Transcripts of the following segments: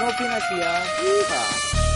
No Pinasia. ¿ah? Yeehaw.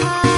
high.